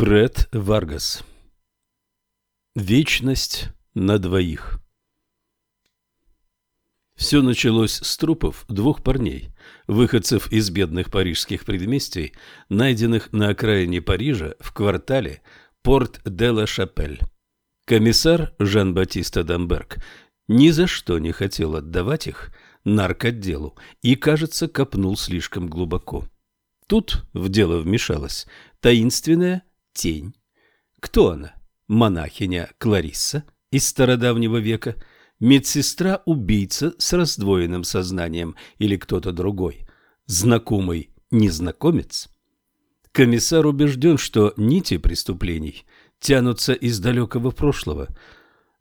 Фред Варгас Вечность на двоих Все началось с трупов двух парней, выходцев из бедных парижских предместий, найденных на окраине Парижа в квартале Порт-де-ла-Шапель. Комиссар Жан-Батист Адамберг ни за что не хотел отдавать их наркотделу и, кажется, копнул слишком глубоко. Тут в дело вмешалась таинственная тень. Кто она? Монахиня Кларисса из стародавнего века, медсестра-убийца с раздвоенным сознанием или кто-то другой, знакомый незнакомец? Комиссар убежден, что нити преступлений тянутся из далекого прошлого.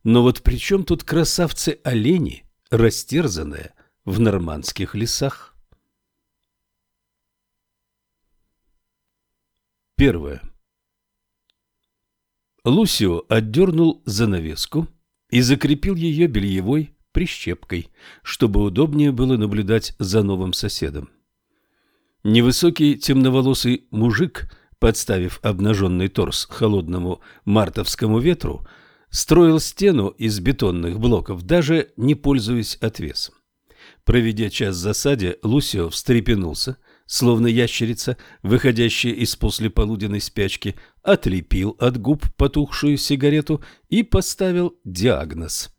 Но вот при чем тут красавцы-олени, растерзанные в нормандских лесах? Первое. Лусио отдернул занавеску и закрепил ее бельевой прищепкой, чтобы удобнее было наблюдать за новым соседом. Невысокий темноволосый мужик, подставив обнаженный торс холодному мартовскому ветру, строил стену из бетонных блоков, даже не пользуясь отвесом. Проведя час в засаде, Лусио встрепенулся – словно ящерица, выходящая из послеполуденной спячки, отлепил от губ потухшую сигарету и поставил диагноз.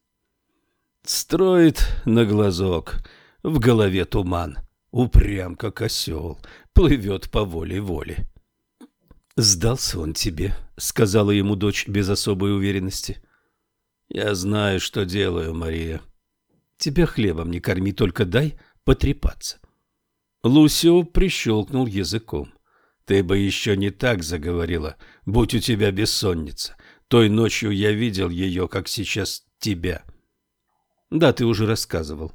Строит на глазок, в голове туман, упрям как осел, плывет по воле-воле. «Сдался он тебе», — сказала ему дочь без особой уверенности. «Я знаю, что делаю, Мария». «Тебя хлебом не корми, только дай потрепаться». Лусио прищелкнул языком. «Ты бы еще не так заговорила, будь у тебя бессонница. Той ночью я видел ее, как сейчас тебя». «Да, ты уже рассказывал».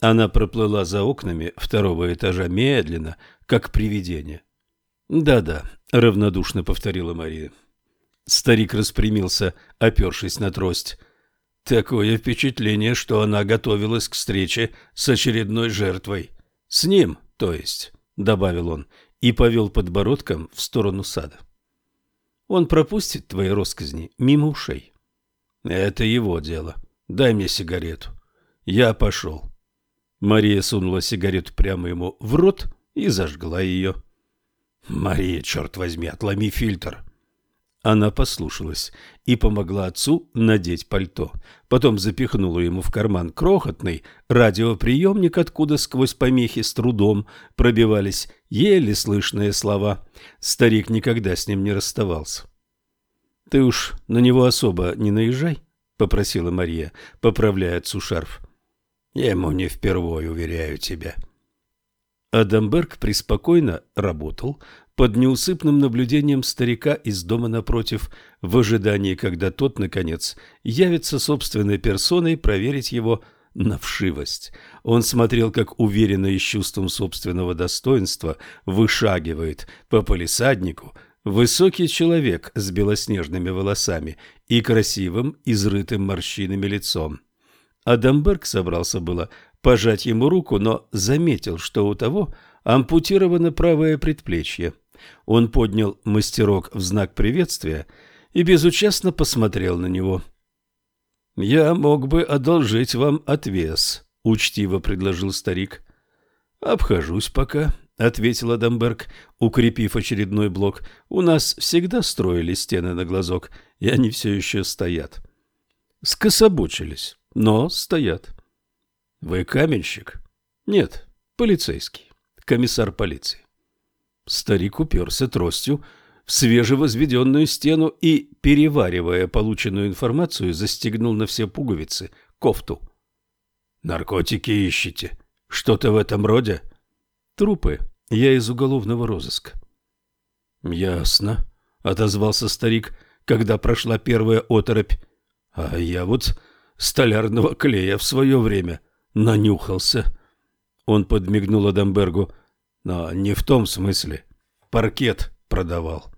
Она проплыла за окнами второго этажа медленно, как привидение. «Да-да», — равнодушно повторила Мария. Старик распрямился, опершись на трость. «Такое впечатление, что она готовилась к встрече с очередной жертвой. С ним, то есть, — добавил он и повел подбородком в сторону сада. Он пропустит твои росказни мимо ушей. Это его дело. Дай мне сигарету. Я пошел. Мария сунула сигарету прямо ему в рот и зажгла ее. Мария, черт возьми, отломи фильтр. Она послушалась и помогла отцу надеть пальто. Потом запихнула ему в карман крохотный радиоприемник, откуда сквозь помехи с трудом пробивались еле слышные слова. Старик никогда с ним не расставался. — Ты уж на него особо не наезжай, — попросила Мария, поправляя отцу шарф. — Ему не впервой, уверяю тебя. Адамберг преспокойно работал, под неусыпным наблюдением старика из дома напротив, в ожидании, когда тот, наконец, явится собственной персоной проверить его на вшивость. Он смотрел, как уверенно и с чувством собственного достоинства вышагивает по полисаднику высокий человек с белоснежными волосами и красивым, изрытым морщинами лицом. Адамберг собрался было пожать ему руку, но заметил, что у того ампутировано правое предплечье. Он поднял мастерок в знак приветствия и безучастно посмотрел на него. «Я мог бы одолжить вам отвес», — учтиво предложил старик. «Обхожусь пока», — ответил Адамберг, укрепив очередной блок. «У нас всегда строили стены на глазок, и они все еще стоят». Скособочились, но стоят. «Вы каменщик?» «Нет, полицейский, комиссар полиции». Старик уперся тростью в свежевозведенную стену и, переваривая полученную информацию, застегнул на все пуговицы кофту. «Наркотики ищете? Что-то в этом роде?» «Трупы. Я из уголовного розыска». «Ясно», — отозвался старик, когда прошла первая оторопь. «А я вот столярного клея в свое время нанюхался». Он подмигнул Адамбергу. Но не в том смысле. Паркет продавал.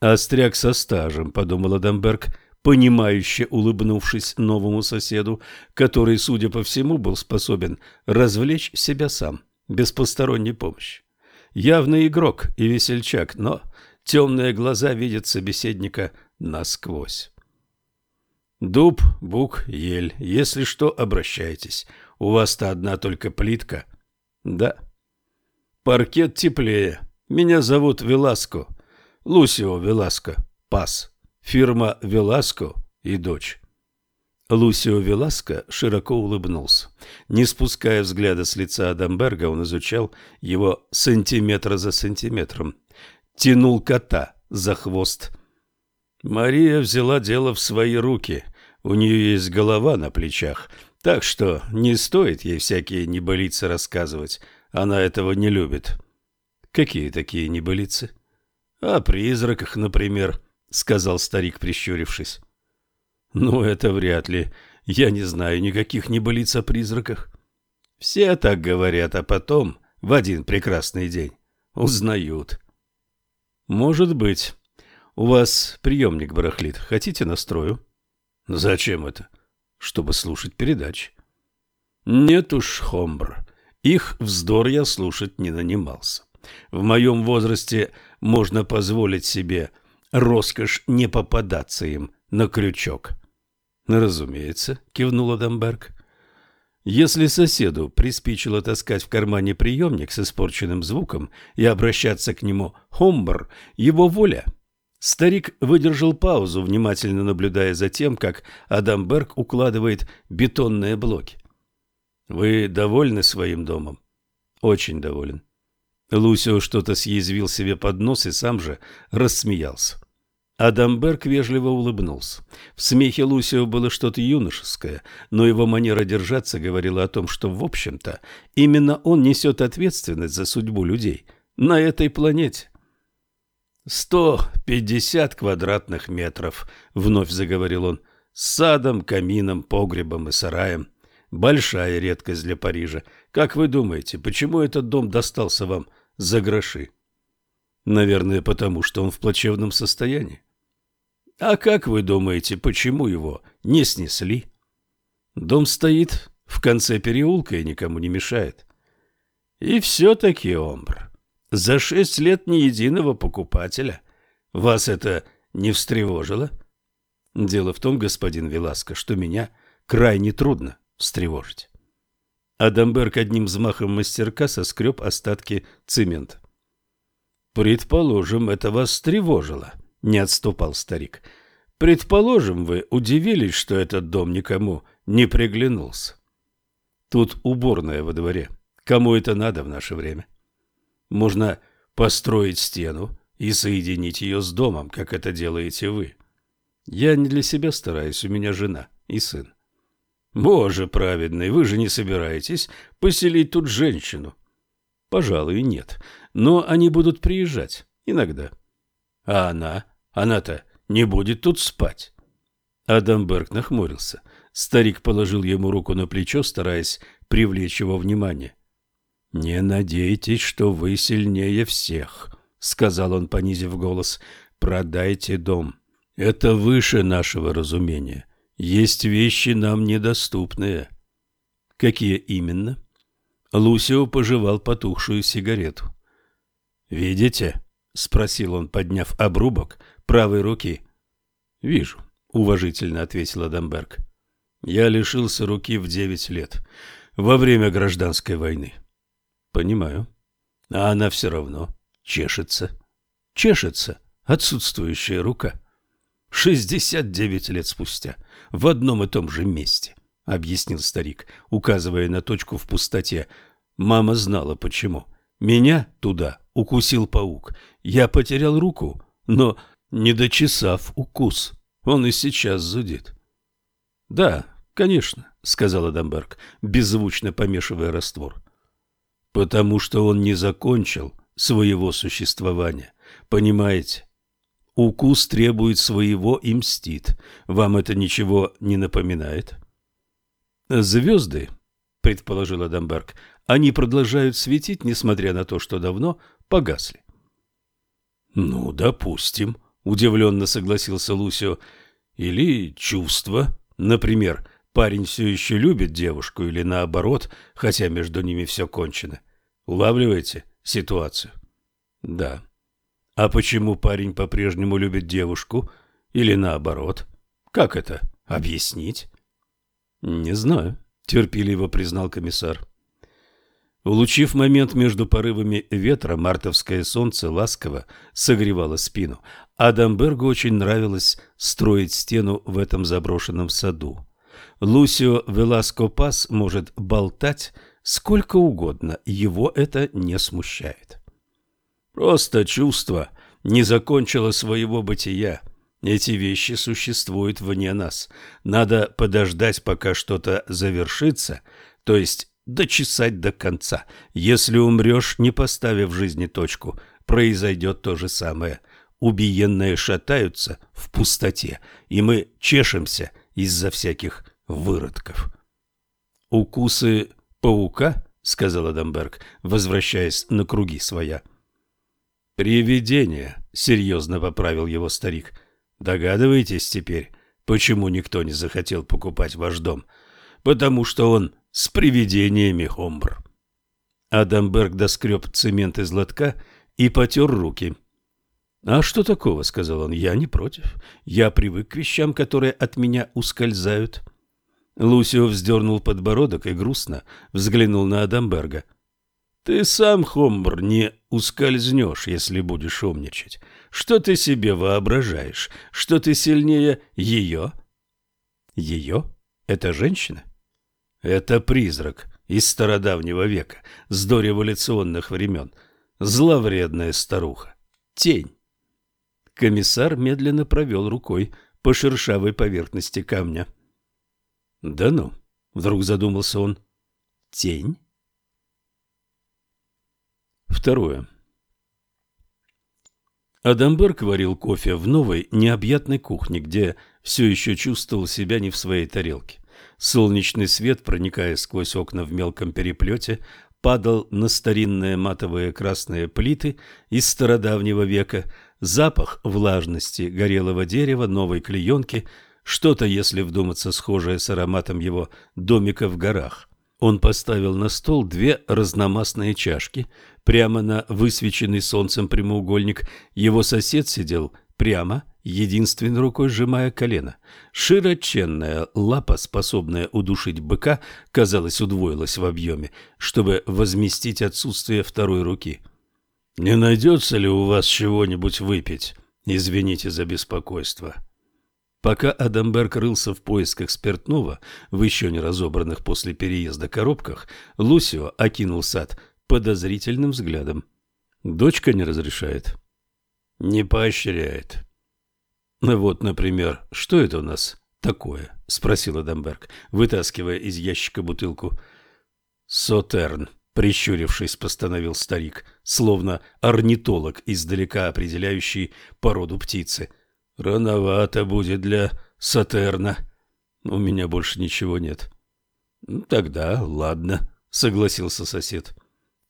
Остряк со стажем, подумал Адамберг, понимающе улыбнувшись новому соседу, который, судя по всему, был способен развлечь себя сам, без посторонней помощи. Явный игрок и весельчак, но Темные глаза видят собеседника насквозь. Дуб, бук, ель. Если что, обращайтесь. У вас-то одна только плитка. Да. Паркет теплее. Меня зовут Веласко. Лусио Веласко. Пас. Фирма Веласко и дочь. Лусио Веласко широко улыбнулся. Не спуская взгляда с лица Адамберга, он изучал его сантиметр за сантиметром. Тянул кота за хвост. Мария взяла дело в свои руки. У нее есть голова на плечах, так что не стоит ей всякие небылицы рассказывать. Она этого не любит. Какие такие небылицы? О призраках, например, сказал старик, прищурившись. Ну, это вряд ли. Я не знаю никаких небылиц о призраках. Все так говорят, а потом, в один прекрасный день, узнают. Может быть. У вас приемник барахлит. Хотите настрою? Зачем это? Чтобы слушать передачи. Нет уж, Хомбр. Их вздор я слушать не нанимался. В моем возрасте можно позволить себе роскошь не попадаться им на крючок. Разумеется, кивнул Адамберг. Если соседу приспичило таскать в кармане приемник с испорченным звуком и обращаться к нему «Хомбр», его воля – Старик выдержал паузу, внимательно наблюдая за тем, как Адамберг укладывает бетонные блоки. «Вы довольны своим домом?» «Очень доволен». Лусио что-то съязвил себе под нос и сам же рассмеялся. Адамберг вежливо улыбнулся. В смехе Лусио было что-то юношеское, но его манера держаться говорила о том, что, в общем-то, именно он несет ответственность за судьбу людей на этой планете. «Сто пятьдесят квадратных метров», — вновь заговорил он, — «с садом, камином, погребом и сараем. Большая редкость для Парижа. Как вы думаете, почему этот дом достался вам за гроши?» «Наверное, потому что он в плачевном состоянии». «А как вы думаете, почему его не снесли?» «Дом стоит в конце переулка и никому не мешает». «И все-таки, Омбр, за шесть лет ни единого покупателя. Вас это не встревожило? Дело в том, господин Веласко, что меня крайне трудно встревожить. Адамберг одним взмахом мастерка соскреб остатки цемента. «Предположим, это вас встревожило», — не отступал старик. «Предположим, вы удивились, что этот дом никому не приглянулся. Тут уборная во дворе. Кому это надо в наше время?» Можно построить стену и соединить ее с домом, как это делаете вы. Я не для себя стараюсь, у меня жена и сын. Боже праведный, вы же не собираетесь поселить тут женщину? Пожалуй, нет. Но они будут приезжать иногда. А она? Она-то не будет тут спать. Адамберг нахмурился. Старик положил ему руку на плечо, стараясь привлечь его внимание. «Не надейтесь, что вы сильнее всех», — сказал он, понизив голос. «Продайте дом. Это выше нашего разумения. Есть вещи нам недоступные». «Какие именно?» Лусио пожевал потухшую сигарету. «Видите?» — спросил он, подняв обрубок правой руки. «Вижу», — уважительно ответил Адамберг. «Я лишился руки в девять лет, во время гражданской войны. Понимаю. А она все равно чешется. Чешется отсутствующая рука. Шестьдесят девять лет спустя, в одном и том же месте, объяснил старик, указывая на точку в пустоте. Мама знала почему. Меня туда укусил паук. Я потерял руку, но, не дочесав укус, он и сейчас зудит. Да, конечно, сказал Адамберг, беззвучно помешивая раствор потому что он не закончил своего существования. Понимаете? Укус требует своего и мстит. Вам это ничего не напоминает? Звезды, предположил Адамберг, они продолжают светить, несмотря на то, что давно погасли. Ну, допустим, удивленно согласился Лусио. Или чувство, например, парень все еще любит девушку или наоборот, хотя между ними все кончено. Улавливаете ситуацию? Да. А почему парень по-прежнему любит девушку? Или наоборот? Как это объяснить? Не знаю, терпеливо признал комиссар. Улучив момент между порывами ветра, мартовское солнце ласково согревало спину. Адамбергу очень нравилось строить стену в этом заброшенном саду. Лусио Веласко Пас может болтать сколько угодно, его это не смущает. Просто чувство не закончило своего бытия. Эти вещи существуют вне нас. Надо подождать, пока что-то завершится, то есть дочесать до конца. Если умрешь, не поставив жизни точку, произойдет то же самое. Убиенные шатаются в пустоте, и мы чешемся из-за всяких выродков. «Укусы паука?» — сказал Адамберг, возвращаясь на круги своя. «Привидение», — серьезно поправил его старик. «Догадываетесь теперь, почему никто не захотел покупать ваш дом? Потому что он с привидениями, Хомбр». Адамберг доскреб цемент из лотка и потер руки. «А что такого?» — сказал он. «Я не против. Я привык к вещам, которые от меня ускользают». Лусио вздернул подбородок и грустно взглянул на Адамберга. «Ты сам, Хомбр, не ускользнешь, если будешь умничать. Что ты себе воображаешь? Что ты сильнее ее?» «Ее? Это женщина?» «Это призрак из стародавнего века, с дореволюционных времен. Зловредная старуха. Тень». Комиссар медленно провел рукой по шершавой поверхности камня. Да ну, вдруг задумался он. Тень? Второе. Адамберг варил кофе в новой, необъятной кухне, где все еще чувствовал себя не в своей тарелке. Солнечный свет, проникая сквозь окна в мелком переплете, падал на старинные матовые красные плиты из стародавнего века, запах влажности горелого дерева, новой клеенки – что-то, если вдуматься, схожее с ароматом его домика в горах. Он поставил на стол две разномастные чашки, прямо на высвеченный солнцем прямоугольник. Его сосед сидел прямо, единственной рукой сжимая колено. Широченная лапа, способная удушить быка, казалось, удвоилась в объеме, чтобы возместить отсутствие второй руки. «Не найдется ли у вас чего-нибудь выпить? Извините за беспокойство». Пока Адамберг рылся в поисках спиртного в еще не разобранных после переезда коробках, Лусио окинул сад подозрительным взглядом. Дочка не разрешает. Не поощряет. Вот, например, что это у нас такое? Спросил Адамберг, вытаскивая из ящика бутылку. Сотерн, прищурившись, постановил старик, словно орнитолог, издалека определяющий породу птицы. Рановато будет для Сатерна. У меня больше ничего нет. Ну, тогда ладно, согласился сосед.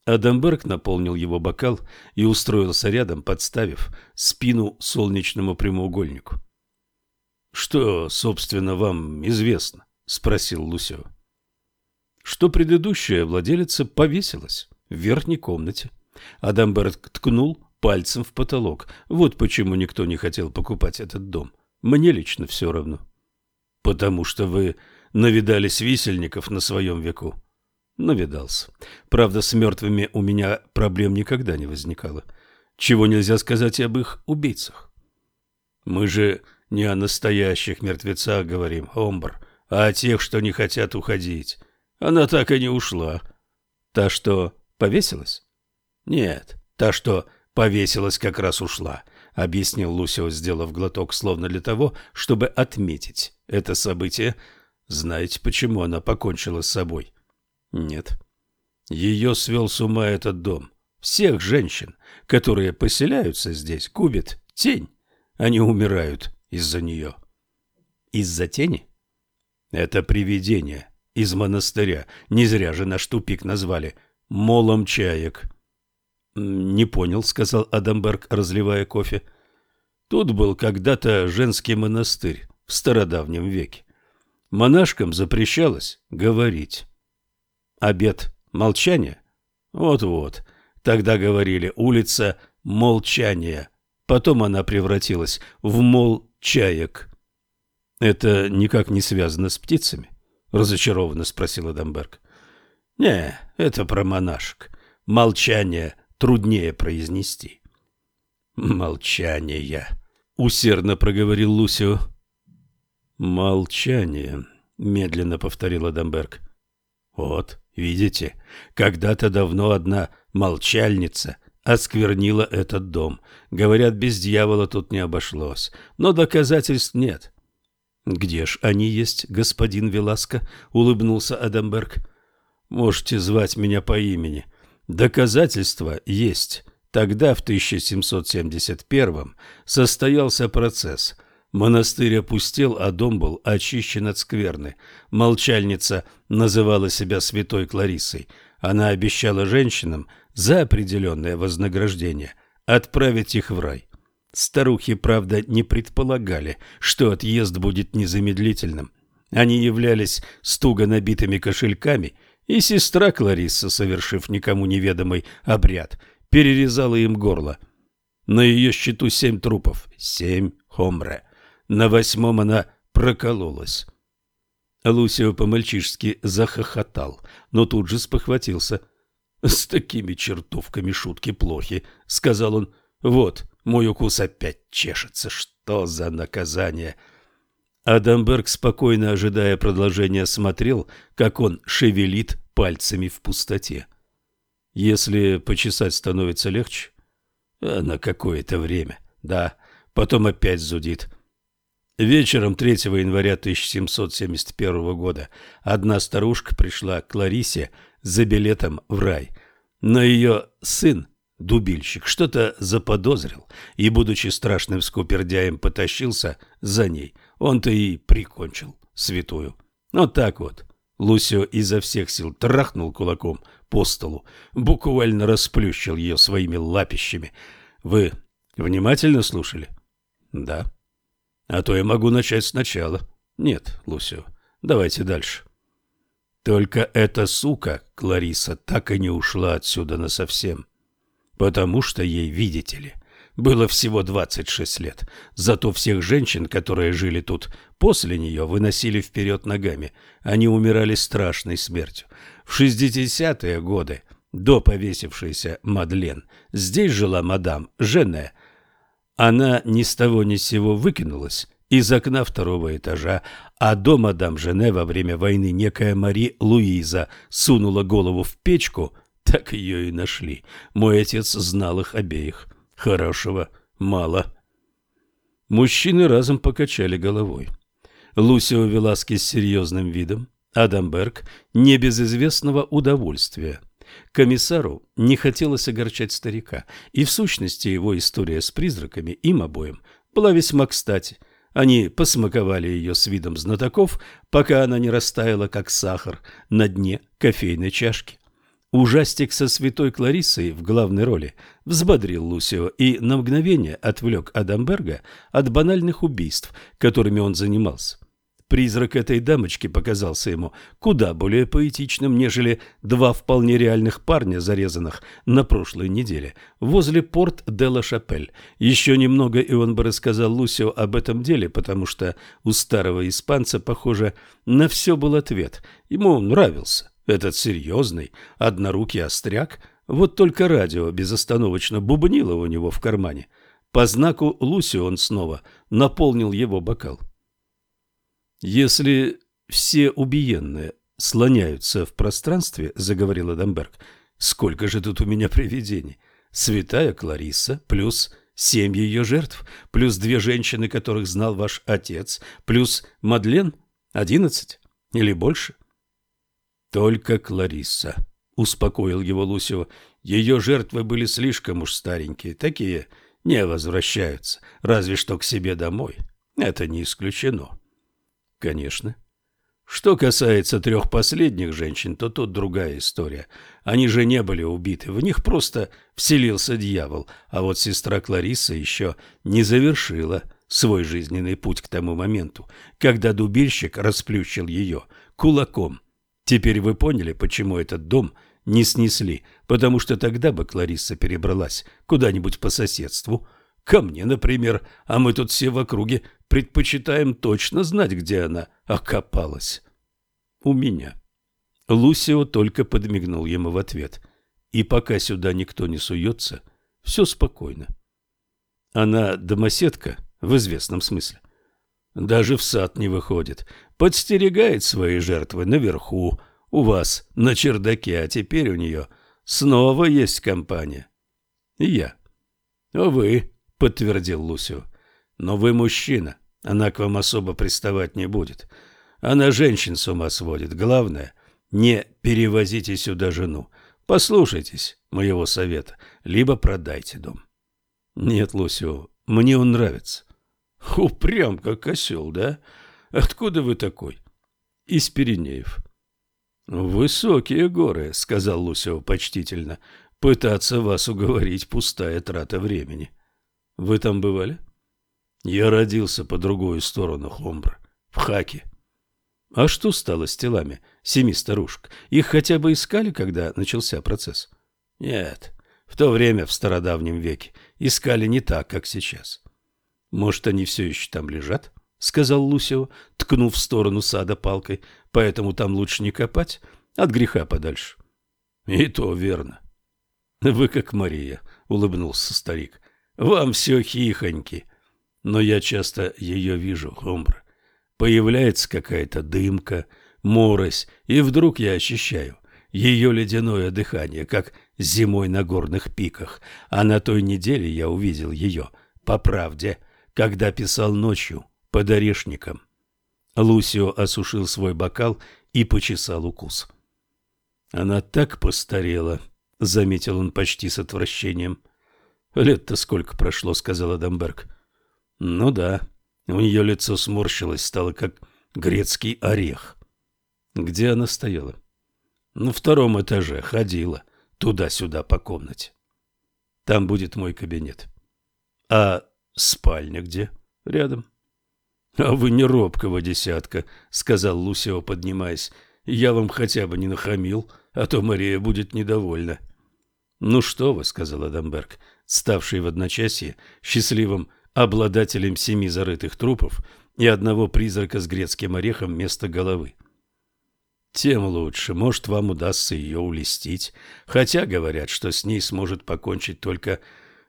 Адамберг наполнил его бокал и устроился рядом, подставив спину солнечному прямоугольнику. Что, собственно, вам известно? спросил Лусио. Что предыдущая владелица повесилась в верхней комнате. Адамберг ткнул пальцем в потолок. Вот почему никто не хотел покупать этот дом. Мне лично все равно. Потому что вы навидались висельников на своем веку. Навидался. Правда, с мертвыми у меня проблем никогда не возникало. Чего нельзя сказать об их убийцах. Мы же не о настоящих мертвецах говорим, Омбр, а о тех, что не хотят уходить. Она так и не ушла. Та, что повесилась? Нет, та, что повесилась, как раз ушла, объяснил Лусио, сделав глоток, словно для того, чтобы отметить это событие. Знаете, почему она покончила с собой? Нет. Ее свел с ума этот дом. Всех женщин, которые поселяются здесь, губит тень. Они умирают из-за нее. Из-за тени? Это привидение из монастыря. Не зря же наш тупик назвали молом чаек. «Не понял», — сказал Адамберг, разливая кофе. «Тут был когда-то женский монастырь в стародавнем веке. Монашкам запрещалось говорить. Обед молчания? Вот-вот. Тогда говорили улица молчания, Потом она превратилась в мол чаек. Это никак не связано с птицами? Разочарованно спросил Адамберг. Не, это про монашек. Молчание труднее произнести. Молчание, усердно проговорил Лусио. Молчание, медленно повторил Адамберг. Вот, видите, когда-то давно одна молчальница осквернила этот дом. Говорят, без дьявола тут не обошлось, но доказательств нет. Где ж они есть, господин Веласко? улыбнулся Адамберг. Можете звать меня по имени. Доказательства есть. Тогда, в 1771 состоялся процесс. Монастырь опустел, а дом был очищен от скверны. Молчальница называла себя святой Клариссой. Она обещала женщинам за определенное вознаграждение отправить их в рай. Старухи, правда, не предполагали, что отъезд будет незамедлительным. Они являлись стуго набитыми кошельками, и сестра Кларисса, совершив никому неведомый обряд, перерезала им горло. На ее счету семь трупов, семь хомре. На восьмом она прокололась. Лусио по-мальчишески захохотал, но тут же спохватился. «С такими чертовками шутки плохи», — сказал он. «Вот, мой укус опять чешется. Что за наказание?» Адамберг, спокойно ожидая продолжения, смотрел, как он шевелит пальцами в пустоте. Если почесать становится легче, а на какое-то время, да, потом опять зудит. Вечером 3 января 1771 года одна старушка пришла к Ларисе за билетом в рай, но ее сын, дубильщик, что-то заподозрил и, будучи страшным скупердяем, потащился за ней. Он-то и прикончил святую. Вот так вот. Лусио изо всех сил трахнул кулаком по столу, буквально расплющил ее своими лапищами. Вы внимательно слушали? Да. А то я могу начать сначала. Нет, Лусио, давайте дальше. Только эта сука, Клариса, так и не ушла отсюда насовсем. Потому что ей, видите ли, было всего 26 лет. Зато всех женщин, которые жили тут после нее, выносили вперед ногами. Они умирали страшной смертью. В 60-е годы, до повесившейся Мадлен, здесь жила мадам Жене. Она ни с того ни с сего выкинулась из окна второго этажа, а до мадам Жене во время войны некая Мари Луиза сунула голову в печку, так ее и нашли. Мой отец знал их обеих. Хорошего мало. Мужчины разом покачали головой. Лусио Веласки с серьезным видом, Адамберг не без известного удовольствия. Комиссару не хотелось огорчать старика, и в сущности его история с призраками им обоим была весьма кстати. Они посмаковали ее с видом знатоков, пока она не растаяла, как сахар, на дне кофейной чашки. Ужастик со святой Клариссой в главной роли взбодрил Лусио и на мгновение отвлек Адамберга от банальных убийств, которыми он занимался. Призрак этой дамочки показался ему куда более поэтичным, нежели два вполне реальных парня, зарезанных на прошлой неделе возле порт де ла Шапель. Еще немного, и он бы рассказал Лусио об этом деле, потому что у старого испанца, похоже, на все был ответ. Ему нравился этот серьезный, однорукий остряк, вот только радио безостановочно бубнило у него в кармане. По знаку Луси он снова наполнил его бокал. «Если все убиенные слоняются в пространстве, — заговорил Адамберг, — сколько же тут у меня привидений? Святая Клариса плюс семь ее жертв, плюс две женщины, которых знал ваш отец, плюс Мадлен — одиннадцать или больше?» Только Кларисса, успокоил его Лусио. Ее жертвы были слишком уж старенькие, такие не возвращаются, разве что к себе домой. Это не исключено. Конечно. Что касается трех последних женщин, то тут другая история. Они же не были убиты, в них просто вселился дьявол, а вот сестра Клариса еще не завершила свой жизненный путь к тому моменту, когда дубильщик расплющил ее кулаком Теперь вы поняли, почему этот дом не снесли, потому что тогда бы Кларисса перебралась куда-нибудь по соседству. Ко мне, например, а мы тут все в округе предпочитаем точно знать, где она окопалась. У меня. Лусио только подмигнул ему в ответ. И пока сюда никто не суется, все спокойно. Она домоседка в известном смысле. Даже в сад не выходит. Подстерегает свои жертвы наверху, у вас, на чердаке, а теперь у нее снова есть компания. И я. — А вы, — подтвердил Лусио. — Но вы мужчина, она к вам особо приставать не будет. Она женщин с ума сводит. Главное, не перевозите сюда жену. Послушайтесь моего совета, либо продайте дом. — Нет, Лусио, мне он нравится. Упрям, как осел, да? Откуда вы такой? Из Пиренеев. Высокие горы, сказал Лусио почтительно. Пытаться вас уговорить пустая трата времени. Вы там бывали? Я родился по другую сторону Хомбра, в Хаке. А что стало с телами семи старушек? Их хотя бы искали, когда начался процесс? Нет, в то время, в стародавнем веке, искали не так, как сейчас. Может, они все еще там лежат? — сказал Лусио, ткнув в сторону сада палкой. — Поэтому там лучше не копать, от греха подальше. — И то верно. — Вы как Мария, — улыбнулся старик. — Вам все хихоньки. Но я часто ее вижу, Хомбра. Появляется какая-то дымка, морось, и вдруг я ощущаю ее ледяное дыхание, как зимой на горных пиках. А на той неделе я увидел ее, по правде, — когда писал ночью под орешником. Лусио осушил свой бокал и почесал укус. «Она так постарела», — заметил он почти с отвращением. «Лет-то сколько прошло», — сказал Адамберг. «Ну да, у нее лицо сморщилось, стало как грецкий орех». «Где она стояла?» «На втором этаже, ходила, туда-сюда по комнате. Там будет мой кабинет». «А Спальня где? Рядом. А вы не робкого десятка, сказал Лусио, поднимаясь. Я вам хотя бы не нахамил, а то Мария будет недовольна. Ну что вы, сказал Адамберг, ставший в одночасье счастливым обладателем семи зарытых трупов и одного призрака с грецким орехом вместо головы. Тем лучше, может, вам удастся ее улестить, хотя говорят, что с ней сможет покончить только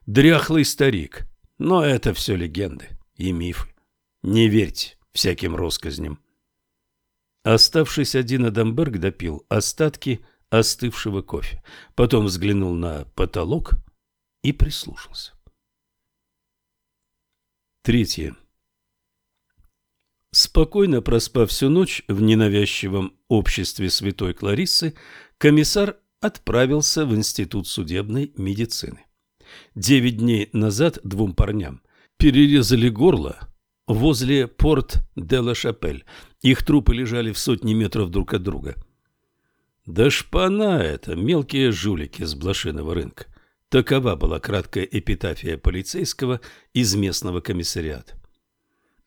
дряхлый старик, но это все легенды и мифы. Не верьте всяким россказням. Оставшись один, Адамберг допил остатки остывшего кофе. Потом взглянул на потолок и прислушался. Третье. Спокойно проспав всю ночь в ненавязчивом обществе святой Клариссы, комиссар отправился в Институт судебной медицины. Девять дней назад двум парням перерезали горло возле Порт-де-Ла-Шапель. Их трупы лежали в сотни метров друг от друга. Да шпана это, мелкие жулики с блошиного рынка. Такова была краткая эпитафия полицейского из местного комиссариата.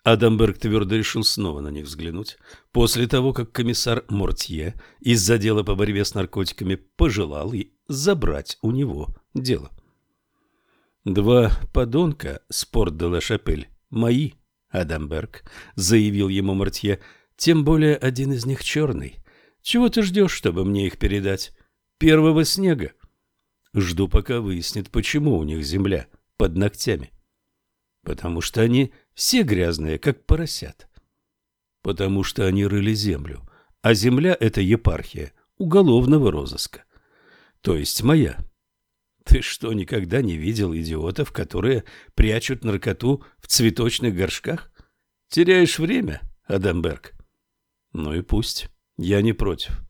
Адамберг твердо решил снова на них взглянуть, после того, как комиссар Мортье из-за дела по борьбе с наркотиками пожелал и забрать у него дело. Два подонка спорт де ла Шапель мои, Адамберг, заявил ему Мартье, тем более один из них черный. Чего ты ждешь, чтобы мне их передать? Первого снега. Жду, пока выяснит, почему у них земля под ногтями. Потому что они все грязные, как поросят. Потому что они рыли землю, а земля — это епархия уголовного розыска. То есть моя. Ты что, никогда не видел идиотов, которые прячут наркоту в цветочных горшках? Теряешь время, Адамберг? Ну и пусть. Я не против.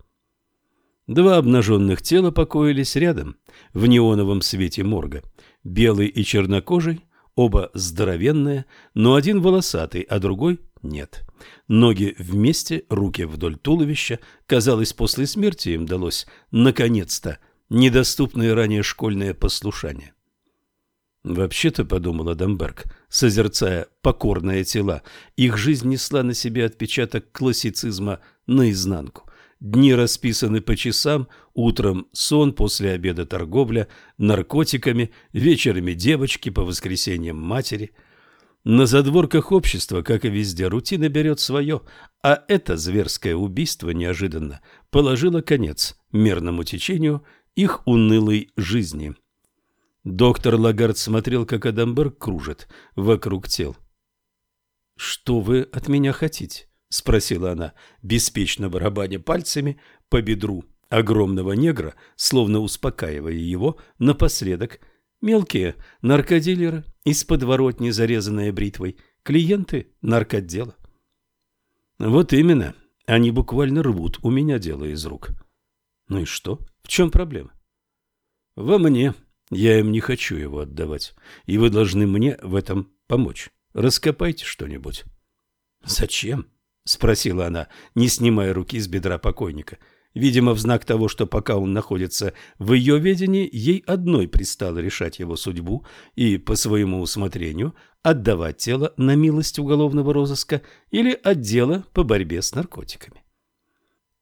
Два обнаженных тела покоились рядом, в неоновом свете морга. Белый и чернокожий, оба здоровенные, но один волосатый, а другой нет. Ноги вместе, руки вдоль туловища. Казалось, после смерти им далось, наконец-то, недоступное ранее школьное послушание. Вообще-то, подумал Адамберг, созерцая покорные тела, их жизнь несла на себе отпечаток классицизма наизнанку. Дни расписаны по часам, утром сон, после обеда торговля, наркотиками, вечерами девочки, по воскресеньям матери. На задворках общества, как и везде, рутина берет свое, а это зверское убийство неожиданно положило конец мерному течению их унылой жизни. Доктор Лагард смотрел, как Адамберг кружит вокруг тел. «Что вы от меня хотите?» — спросила она, беспечно барабаня пальцами по бедру огромного негра, словно успокаивая его напоследок. Мелкие наркодилеры из подворотни, зарезанные бритвой, клиенты наркотдела. Вот именно, они буквально рвут у меня дело из рук. Ну и что? В чем проблема? Во мне. Я им не хочу его отдавать, и вы должны мне в этом помочь. Раскопайте что-нибудь. Зачем? спросила она, не снимая руки с бедра покойника. Видимо, в знак того, что пока он находится в ее ведении, ей одной пристало решать его судьбу и по своему усмотрению отдавать тело на милость уголовного розыска или отдела по борьбе с наркотиками.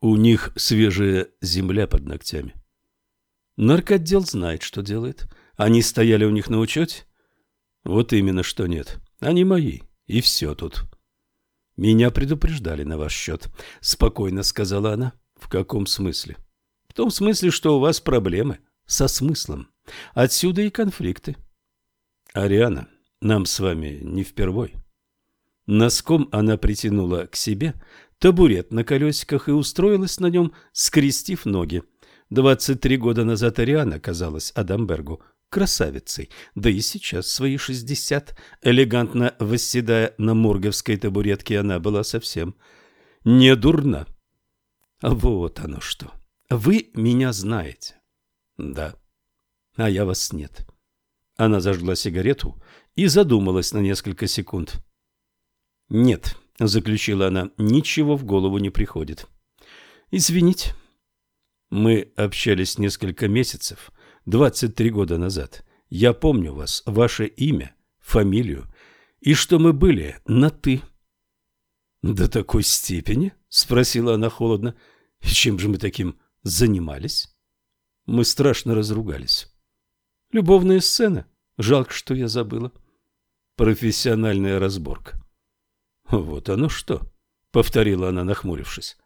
У них свежая земля под ногтями. Наркотдел знает, что делает. Они стояли у них на учете? Вот именно, что нет. Они мои, и все тут. Меня предупреждали на ваш счет, спокойно сказала она. В каком смысле? В том смысле, что у вас проблемы со смыслом. Отсюда и конфликты. Ариана, нам с вами не впервой. Носком она притянула к себе табурет на колесиках и устроилась на нем, скрестив ноги. Двадцать три года назад Ариана казалась Адамбергу красавицей, да и сейчас свои шестьдесят, элегантно восседая на морговской табуретке, она была совсем не дурна. Вот оно что. Вы меня знаете. Да. А я вас нет. Она зажгла сигарету и задумалась на несколько секунд. Нет, заключила она, ничего в голову не приходит. Извините. Мы общались несколько месяцев, 23 года назад. Я помню вас, ваше имя, фамилию, и что мы были на «ты». «До такой степени?» — спросила она холодно. «И чем же мы таким занимались?» Мы страшно разругались. «Любовная сцена. Жалко, что я забыла». «Профессиональная разборка». «Вот оно что», — повторила она, нахмурившись.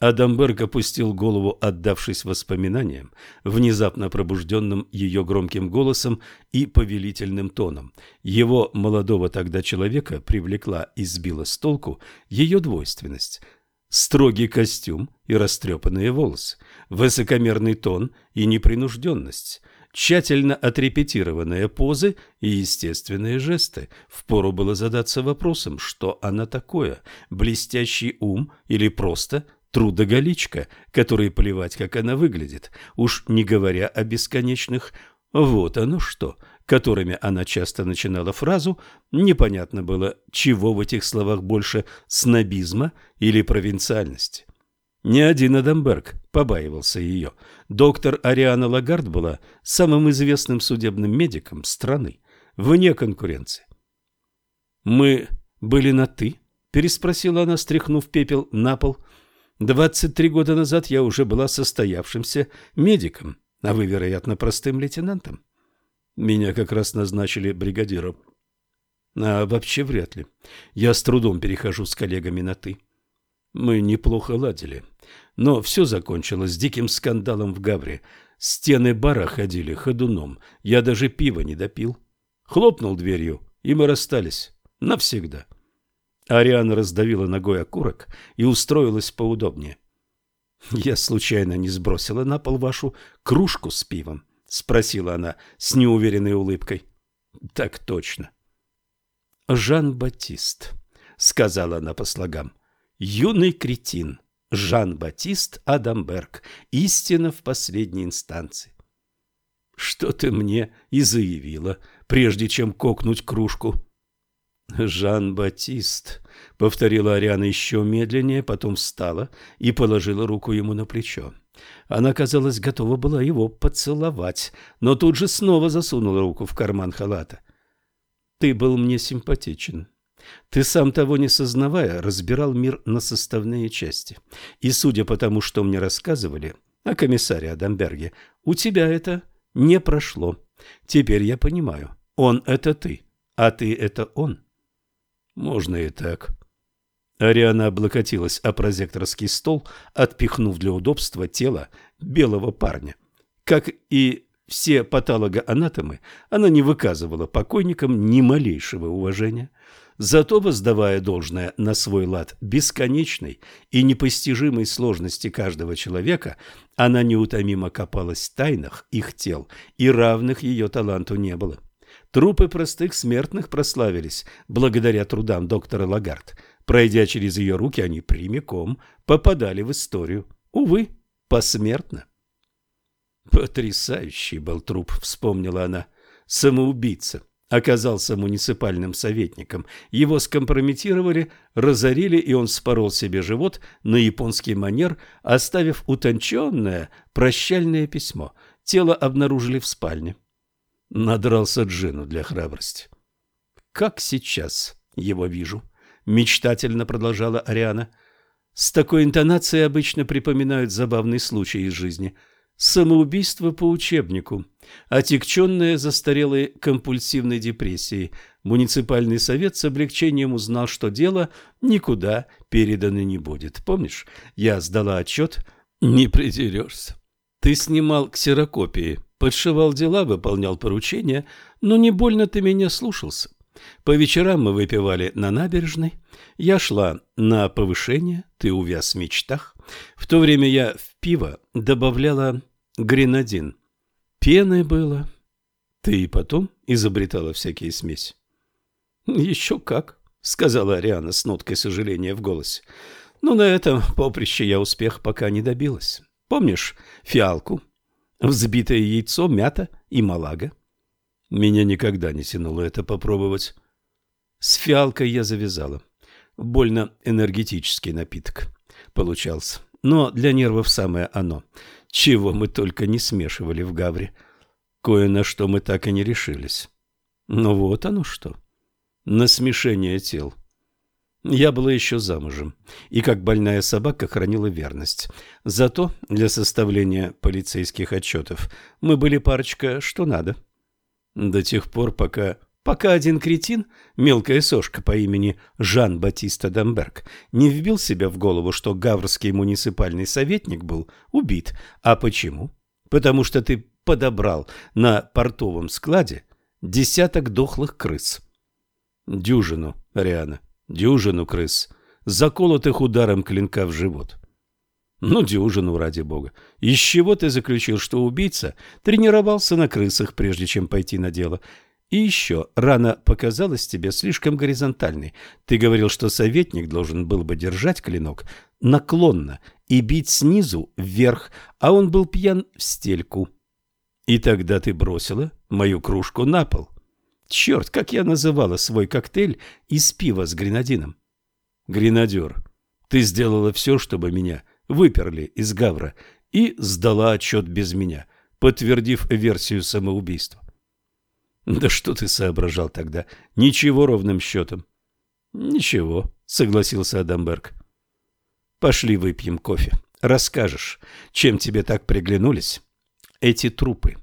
Адамберг опустил голову, отдавшись воспоминаниям, внезапно пробужденным ее громким голосом и повелительным тоном. Его молодого тогда человека привлекла и сбила с толку ее двойственность. Строгий костюм и растрепанные волосы, высокомерный тон и непринужденность, тщательно отрепетированные позы и естественные жесты. Впору было задаться вопросом, что она такое, блестящий ум или просто трудоголичка, которой плевать, как она выглядит, уж не говоря о бесконечных «вот оно что», которыми она часто начинала фразу, непонятно было, чего в этих словах больше снобизма или провинциальности. Ни один Адамберг побаивался ее. Доктор Ариана Лагард была самым известным судебным медиком страны, вне конкуренции. «Мы были на «ты», — переспросила она, стряхнув пепел на пол — Двадцать три года назад я уже была состоявшимся медиком, а вы, вероятно, простым лейтенантом. Меня как раз назначили бригадиром. А вообще вряд ли. Я с трудом перехожу с коллегами на «ты». Мы неплохо ладили. Но все закончилось диким скандалом в Гавре. Стены бара ходили ходуном. Я даже пива не допил. Хлопнул дверью, и мы расстались. Навсегда. Ариана раздавила ногой окурок и устроилась поудобнее. «Я случайно не сбросила на пол вашу кружку с пивом?» — спросила она с неуверенной улыбкой. «Так точно». «Жан-Батист», — сказала она по слогам. «Юный кретин. Жан-Батист Адамберг. Истина в последней инстанции». «Что ты мне и заявила, прежде чем кокнуть кружку?» «Жан-Батист», — повторила Ариана еще медленнее, потом встала и положила руку ему на плечо. Она, казалось, готова была его поцеловать, но тут же снова засунула руку в карман халата. «Ты был мне симпатичен. Ты сам того не сознавая, разбирал мир на составные части. И судя по тому, что мне рассказывали о комиссаре Адамберге, у тебя это не прошло. Теперь я понимаю, он – это ты, а ты – это он. Можно и так. Ариана облокотилась о прозекторский стол, отпихнув для удобства тело белого парня. Как и все патологоанатомы, она не выказывала покойникам ни малейшего уважения. Зато, воздавая должное на свой лад бесконечной и непостижимой сложности каждого человека, она неутомимо копалась в тайнах их тел, и равных ее таланту не было. Трупы простых смертных прославились благодаря трудам доктора Лагард. Пройдя через ее руки, они прямиком попадали в историю. Увы, посмертно. Потрясающий был труп, вспомнила она. Самоубийца. Оказался муниципальным советником. Его скомпрометировали, разорили, и он спорол себе живот на японский манер, оставив утонченное прощальное письмо. Тело обнаружили в спальне. Надрался Джину для храбрости. Как сейчас его вижу. Мечтательно продолжала Ариана. С такой интонацией обычно припоминают забавный случай из жизни – Самоубийство по учебнику. Отягченное застарелой компульсивной депрессией. Муниципальный совет с облегчением узнал, что дело никуда передано не будет. Помнишь, я сдала отчет? Не придерешься. Ты снимал ксерокопии, подшивал дела, выполнял поручения, но не больно ты меня слушался. По вечерам мы выпивали на набережной. Я шла на повышение, ты увяз в мечтах. В то время я в пиво добавляла гренадин. Пены было. Ты и потом изобретала всякие смеси. Еще как, сказала Ариана с ноткой сожаления в голосе. Но на этом поприще я успех пока не добилась. Помнишь фиалку, взбитое яйцо, мята и малага? Меня никогда не тянуло это попробовать. С фиалкой я завязала. Больно энергетический напиток получался. Но для нервов самое оно. Чего мы только не смешивали в Гавре. Кое на что мы так и не решились. Ну вот оно что. На смешение тел. Я была еще замужем, и как больная собака хранила верность. Зато для составления полицейских отчетов мы были парочка что надо. До тех пор, пока пока один кретин, мелкая сошка по имени Жан-Батиста Дамберг, не вбил себя в голову, что гаврский муниципальный советник был убит. А почему? Потому что ты подобрал на портовом складе десяток дохлых крыс. Дюжину, Ариана, дюжину крыс, заколотых ударом клинка в живот. Ну, дюжину, ради бога. Из чего ты заключил, что убийца тренировался на крысах, прежде чем пойти на дело? И еще, рана показалась тебе слишком горизонтальной. Ты говорил, что советник должен был бы держать клинок наклонно и бить снизу вверх, а он был пьян в стельку. И тогда ты бросила мою кружку на пол. Черт, как я называла свой коктейль из пива с гренадином. Гренадер, ты сделала все, чтобы меня выперли из Гавра и сдала отчет без меня, подтвердив версию самоубийства. Да что ты соображал тогда? Ничего ровным счетом. Ничего, согласился Адамберг. Пошли выпьем кофе. Расскажешь, чем тебе так приглянулись эти трупы.